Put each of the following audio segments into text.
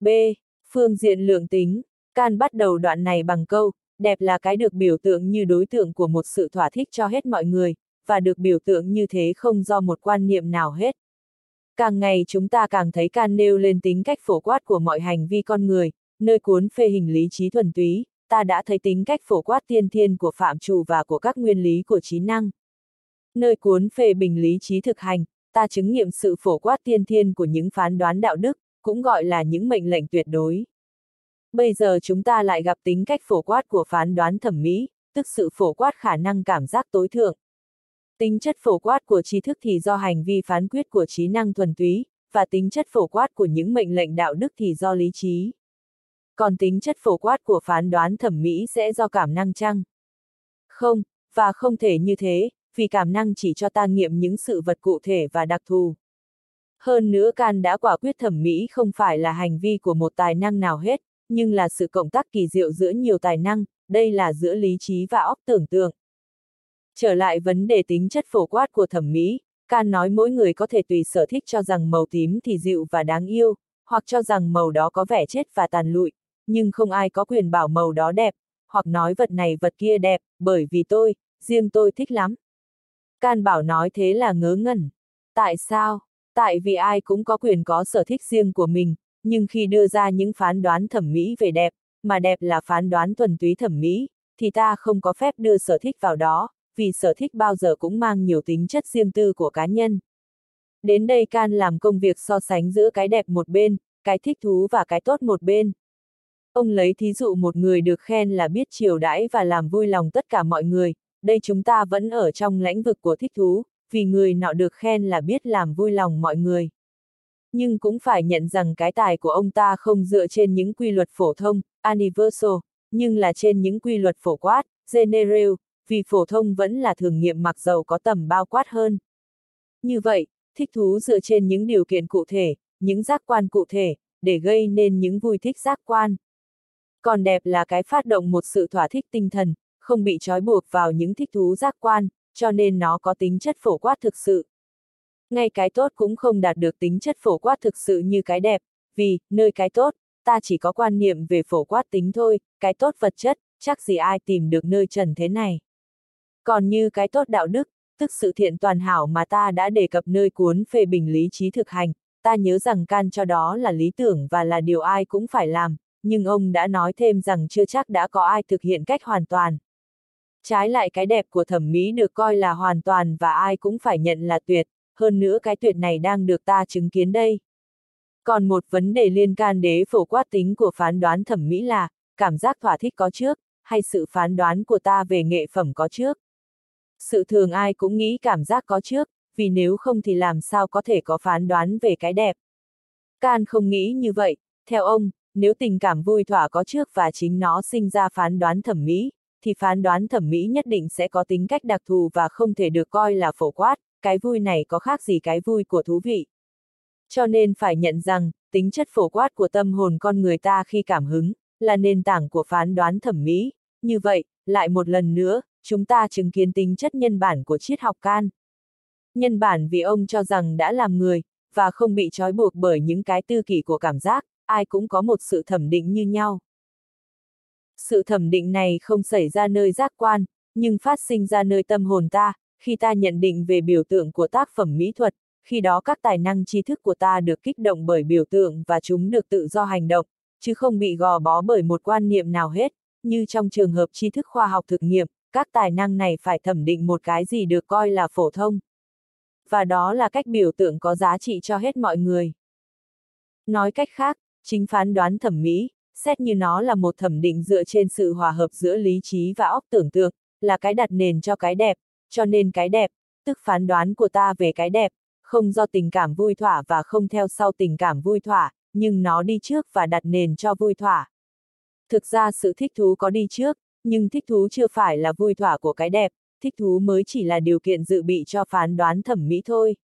B. Phương diện lượng tính, can bắt đầu đoạn này bằng câu, đẹp là cái được biểu tượng như đối tượng của một sự thỏa thích cho hết mọi người, và được biểu tượng như thế không do một quan niệm nào hết. Càng ngày chúng ta càng thấy can nêu lên tính cách phổ quát của mọi hành vi con người, nơi cuốn phê hình lý trí thuần túy, ta đã thấy tính cách phổ quát tiên thiên của phạm trù và của các nguyên lý của trí năng. Nơi cuốn phê bình lý trí thực hành, ta chứng nghiệm sự phổ quát tiên thiên của những phán đoán đạo đức, cũng gọi là những mệnh lệnh tuyệt đối. Bây giờ chúng ta lại gặp tính cách phổ quát của phán đoán thẩm mỹ, tức sự phổ quát khả năng cảm giác tối thượng. Tính chất phổ quát của tri thức thì do hành vi phán quyết của trí năng thuần túy, và tính chất phổ quát của những mệnh lệnh đạo đức thì do lý trí. Còn tính chất phổ quát của phán đoán thẩm mỹ sẽ do cảm năng chăng? Không, và không thể như thế, vì cảm năng chỉ cho ta nghiệm những sự vật cụ thể và đặc thù. Hơn nữa can đã quả quyết thẩm mỹ không phải là hành vi của một tài năng nào hết, nhưng là sự cộng tác kỳ diệu giữa nhiều tài năng, đây là giữa lý trí và óc tưởng tượng. Trở lại vấn đề tính chất phổ quát của thẩm mỹ, Can nói mỗi người có thể tùy sở thích cho rằng màu tím thì dịu và đáng yêu, hoặc cho rằng màu đó có vẻ chết và tàn lụi, nhưng không ai có quyền bảo màu đó đẹp, hoặc nói vật này vật kia đẹp, bởi vì tôi, riêng tôi thích lắm. Can bảo nói thế là ngớ ngẩn. Tại sao? Tại vì ai cũng có quyền có sở thích riêng của mình, nhưng khi đưa ra những phán đoán thẩm mỹ về đẹp, mà đẹp là phán đoán thuần túy thẩm mỹ, thì ta không có phép đưa sở thích vào đó, vì sở thích bao giờ cũng mang nhiều tính chất riêng tư của cá nhân. Đến đây Can làm công việc so sánh giữa cái đẹp một bên, cái thích thú và cái tốt một bên. Ông lấy thí dụ một người được khen là biết chiều đãi và làm vui lòng tất cả mọi người, đây chúng ta vẫn ở trong lãnh vực của thích thú, vì người nọ được khen là biết làm vui lòng mọi người. Nhưng cũng phải nhận rằng cái tài của ông ta không dựa trên những quy luật phổ thông, universal, nhưng là trên những quy luật phổ quát, general, vì phổ thông vẫn là thường nghiệm mặc dầu có tầm bao quát hơn. Như vậy, thích thú dựa trên những điều kiện cụ thể, những giác quan cụ thể, để gây nên những vui thích giác quan. Còn đẹp là cái phát động một sự thỏa thích tinh thần, không bị trói buộc vào những thích thú giác quan, cho nên nó có tính chất phổ quát thực sự. Ngay cái tốt cũng không đạt được tính chất phổ quát thực sự như cái đẹp, vì, nơi cái tốt, ta chỉ có quan niệm về phổ quát tính thôi, cái tốt vật chất, chắc gì ai tìm được nơi trần thế này. Còn như cái tốt đạo đức, tức sự thiện toàn hảo mà ta đã đề cập nơi cuốn phê bình lý trí thực hành, ta nhớ rằng can cho đó là lý tưởng và là điều ai cũng phải làm, nhưng ông đã nói thêm rằng chưa chắc đã có ai thực hiện cách hoàn toàn. Trái lại cái đẹp của thẩm mỹ được coi là hoàn toàn và ai cũng phải nhận là tuyệt, hơn nữa cái tuyệt này đang được ta chứng kiến đây. Còn một vấn đề liên can đế phổ quát tính của phán đoán thẩm mỹ là, cảm giác thỏa thích có trước, hay sự phán đoán của ta về nghệ phẩm có trước. Sự thường ai cũng nghĩ cảm giác có trước, vì nếu không thì làm sao có thể có phán đoán về cái đẹp. Can không nghĩ như vậy, theo ông, nếu tình cảm vui thỏa có trước và chính nó sinh ra phán đoán thẩm mỹ, thì phán đoán thẩm mỹ nhất định sẽ có tính cách đặc thù và không thể được coi là phổ quát, cái vui này có khác gì cái vui của thú vị. Cho nên phải nhận rằng, tính chất phổ quát của tâm hồn con người ta khi cảm hứng, là nền tảng của phán đoán thẩm mỹ. Như vậy, lại một lần nữa, chúng ta chứng kiến tính chất nhân bản của triết học can. Nhân bản vì ông cho rằng đã làm người, và không bị trói buộc bởi những cái tư kỷ của cảm giác, ai cũng có một sự thẩm định như nhau. Sự thẩm định này không xảy ra nơi giác quan, nhưng phát sinh ra nơi tâm hồn ta, khi ta nhận định về biểu tượng của tác phẩm mỹ thuật, khi đó các tài năng tri thức của ta được kích động bởi biểu tượng và chúng được tự do hành động, chứ không bị gò bó bởi một quan niệm nào hết, như trong trường hợp tri thức khoa học thực nghiệm, các tài năng này phải thẩm định một cái gì được coi là phổ thông. Và đó là cách biểu tượng có giá trị cho hết mọi người. Nói cách khác, chính phán đoán thẩm mỹ, xét như nó là một thẩm định dựa trên sự hòa hợp giữa lý trí và óc tưởng tượng, là cái đặt nền cho cái đẹp, cho nên cái đẹp, tức phán đoán của ta về cái đẹp, không do tình cảm vui thỏa và không theo sau tình cảm vui thỏa, nhưng nó đi trước và đặt nền cho vui thỏa. Thực ra sự thích thú có đi trước, nhưng thích thú chưa phải là vui thỏa của cái đẹp, thích thú mới chỉ là điều kiện dự bị cho phán đoán thẩm mỹ thôi.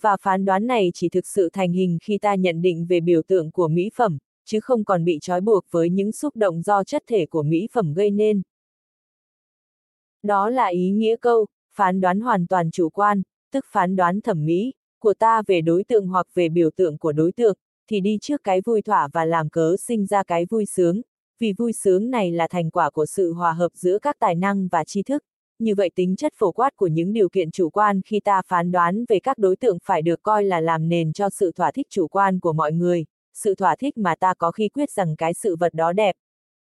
Và phán đoán này chỉ thực sự thành hình khi ta nhận định về biểu tượng của mỹ phẩm, chứ không còn bị trói buộc với những xúc động do chất thể của mỹ phẩm gây nên. Đó là ý nghĩa câu, phán đoán hoàn toàn chủ quan, tức phán đoán thẩm mỹ, của ta về đối tượng hoặc về biểu tượng của đối tượng, thì đi trước cái vui thỏa và làm cớ sinh ra cái vui sướng, vì vui sướng này là thành quả của sự hòa hợp giữa các tài năng và tri thức, như vậy tính chất phổ quát của những điều kiện chủ quan khi ta phán đoán về các đối tượng phải được coi là làm nền cho sự thỏa thích chủ quan của mọi người, sự thỏa thích mà ta có khi quyết rằng cái sự vật đó đẹp,